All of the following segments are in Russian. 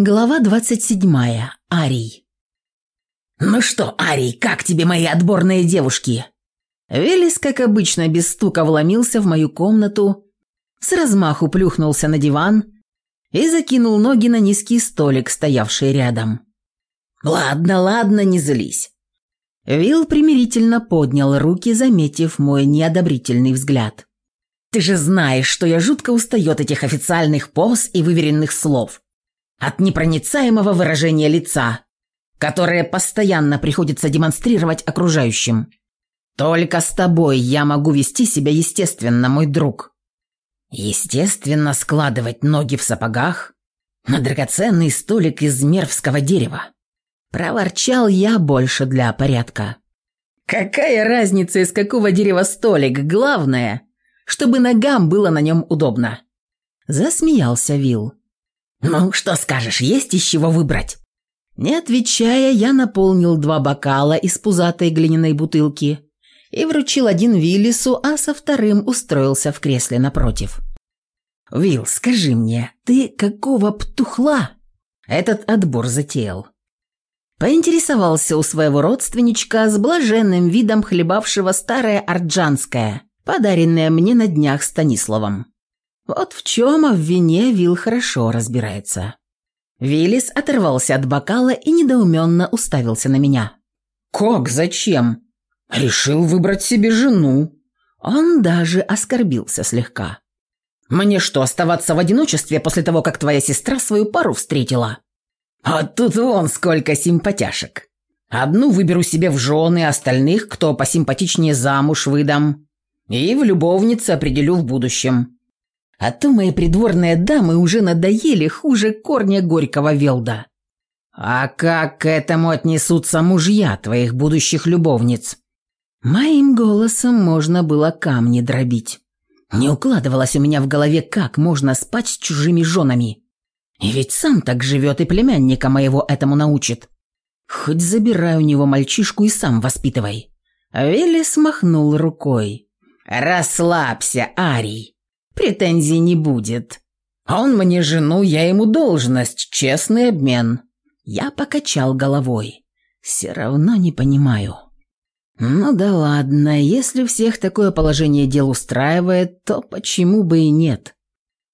Глава 27. Арий. «Ну что, Арий, как тебе мои отборные девушки?» Велес, как обычно, без стука вломился в мою комнату, с размаху плюхнулся на диван и закинул ноги на низкий столик, стоявший рядом. «Ладно, ладно, не злись». Вил примирительно поднял руки, заметив мой неодобрительный взгляд. «Ты же знаешь, что я жутко устаю от этих официальных поз и выверенных слов» от непроницаемого выражения лица, которое постоянно приходится демонстрировать окружающим. «Только с тобой я могу вести себя естественно, мой друг». Естественно, складывать ноги в сапогах на драгоценный столик из мервского дерева. Проворчал я больше для порядка. Какая разница, из какого дерева столик, главное, чтобы ногам было на нем удобно. Засмеялся Вил. «Ну, что скажешь, есть из чего выбрать?» Не отвечая, я наполнил два бокала из пузатой глиняной бутылки и вручил один Виллису, а со вторым устроился в кресле напротив. «Вилл, скажи мне, ты какого птухла этот отбор затеял?» Поинтересовался у своего родственничка с блаженным видом хлебавшего старое арджанское, подаренное мне на днях Станиславом. Вот в чем, а в вине Вил хорошо разбирается. Виллис оторвался от бокала и недоуменно уставился на меня. «Как? Зачем?» «Решил выбрать себе жену». Он даже оскорбился слегка. «Мне что, оставаться в одиночестве после того, как твоя сестра свою пару встретила?» «А тут вон сколько симпатяшек. Одну выберу себе в жены, остальных, кто посимпатичнее замуж выдам. И в любовнице определю в будущем. А то мои придворные дамы уже надоели хуже корня горького велда. А как к этому отнесутся мужья твоих будущих любовниц? Моим голосом можно было камни дробить. Не укладывалось у меня в голове, как можно спать с чужими женами. И ведь сам так живет и племянника моего этому научит. Хоть забирай у него мальчишку и сам воспитывай. Вилли смахнул рукой. «Расслабься, Арий претензий не будет. А он мне жену, я ему должность, честный обмен. Я покачал головой. Все равно не понимаю. Ну да ладно, если всех такое положение дел устраивает, то почему бы и нет?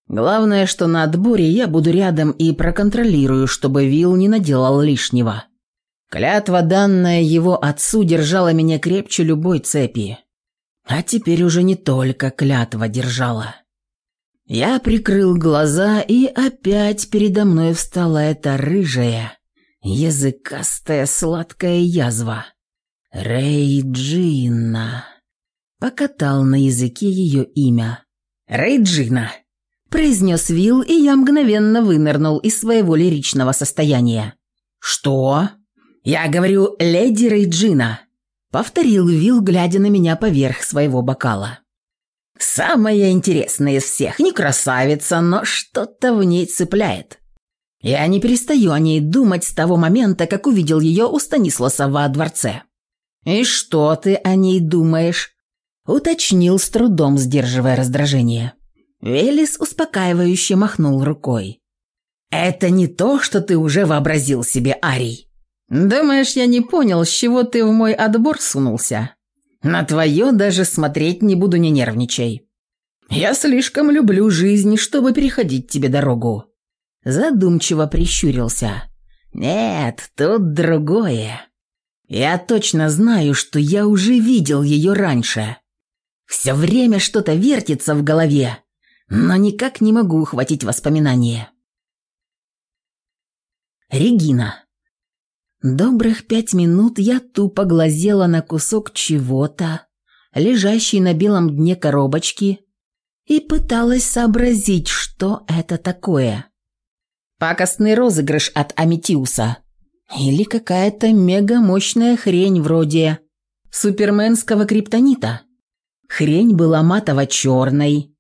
Главное, что на отборе я буду рядом и проконтролирую, чтобы Вил не наделал лишнего. Клятва, данная его отцу, держала меня крепче любой цепи. А теперь уже не только клятва держала. Я прикрыл глаза, и опять передо мной встала эта рыжая, языкастая сладкая язва. Рейджина. Покатал на языке ее имя. «Рейджина!» – произнес Вил, и я мгновенно вынырнул из своего лиричного состояния. «Что?» «Я говорю, леди Рейджина!» – повторил Вил, глядя на меня поверх своего бокала. Самая интересная из всех, не красавица, но что-то в ней цепляет. Я не перестаю о ней думать с того момента, как увидел ее у Станисласа во дворце. «И что ты о ней думаешь?» – уточнил с трудом, сдерживая раздражение. Велес успокаивающе махнул рукой. «Это не то, что ты уже вообразил себе, Арий. Думаешь, я не понял, с чего ты в мой отбор сунулся?» На твое даже смотреть не буду, не нервничай. Я слишком люблю жизнь, чтобы переходить тебе дорогу». Задумчиво прищурился. «Нет, тут другое. Я точно знаю, что я уже видел ее раньше. Все время что-то вертится в голове, но никак не могу ухватить воспоминания». Регина. Добрых пять минут я тупо глазела на кусок чего-то, лежащий на белом дне коробочки, и пыталась сообразить, что это такое. Пакостный розыгрыш от Аметиуса. Или какая-то мегамощная хрень вроде суперменского криптонита. Хрень была матово-черной,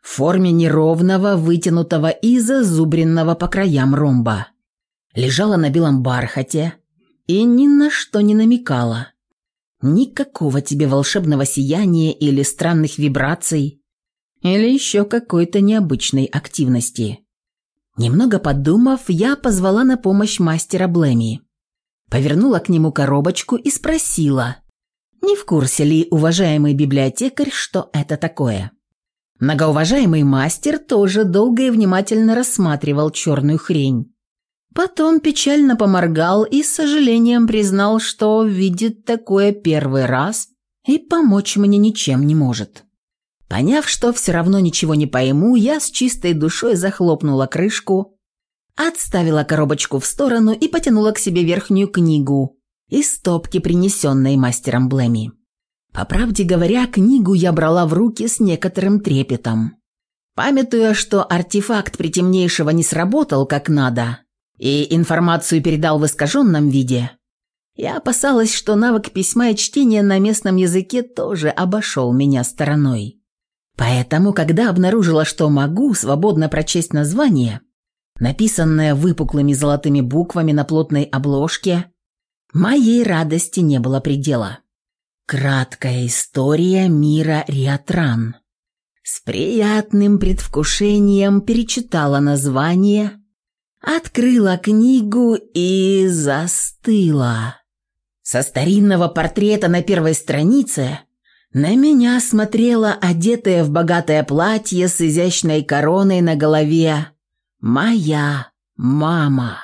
в форме неровного, вытянутого и зазубренного по краям ромба. Лежала на белом бархате – и ни на что не намекала. Никакого тебе волшебного сияния или странных вибраций, или еще какой-то необычной активности. Немного подумав, я позвала на помощь мастера Блэми. Повернула к нему коробочку и спросила, не в курсе ли уважаемый библиотекарь, что это такое. Многоуважаемый мастер тоже долго и внимательно рассматривал черную хрень Потом печально поморгал и с сожалением признал, что видит такое первый раз и помочь мне ничем не может. Поняв, что все равно ничего не пойму, я с чистой душой захлопнула крышку, отставила коробочку в сторону и потянула к себе верхнюю книгу из стопки, принесенной мастером Блэми. По правде говоря, книгу я брала в руки с некоторым трепетом. Памятуя, что артефакт притемнейшего не сработал как надо, и информацию передал в искаженном виде, я опасалась, что навык письма и чтения на местном языке тоже обошел меня стороной. Поэтому, когда обнаружила, что могу свободно прочесть название, написанное выпуклыми золотыми буквами на плотной обложке, моей радости не было предела. Краткая история мира Риатран. С приятным предвкушением перечитала название открыла книгу и застыла. Со старинного портрета на первой странице на меня смотрела одетая в богатое платье с изящной короной на голове моя мама.